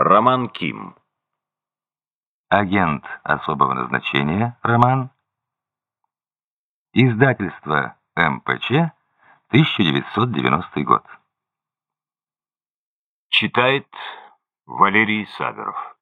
Роман Ким. Агент особого назначения. Роман. Издательство МПЧ. 1990 год. Читает Валерий Саверов.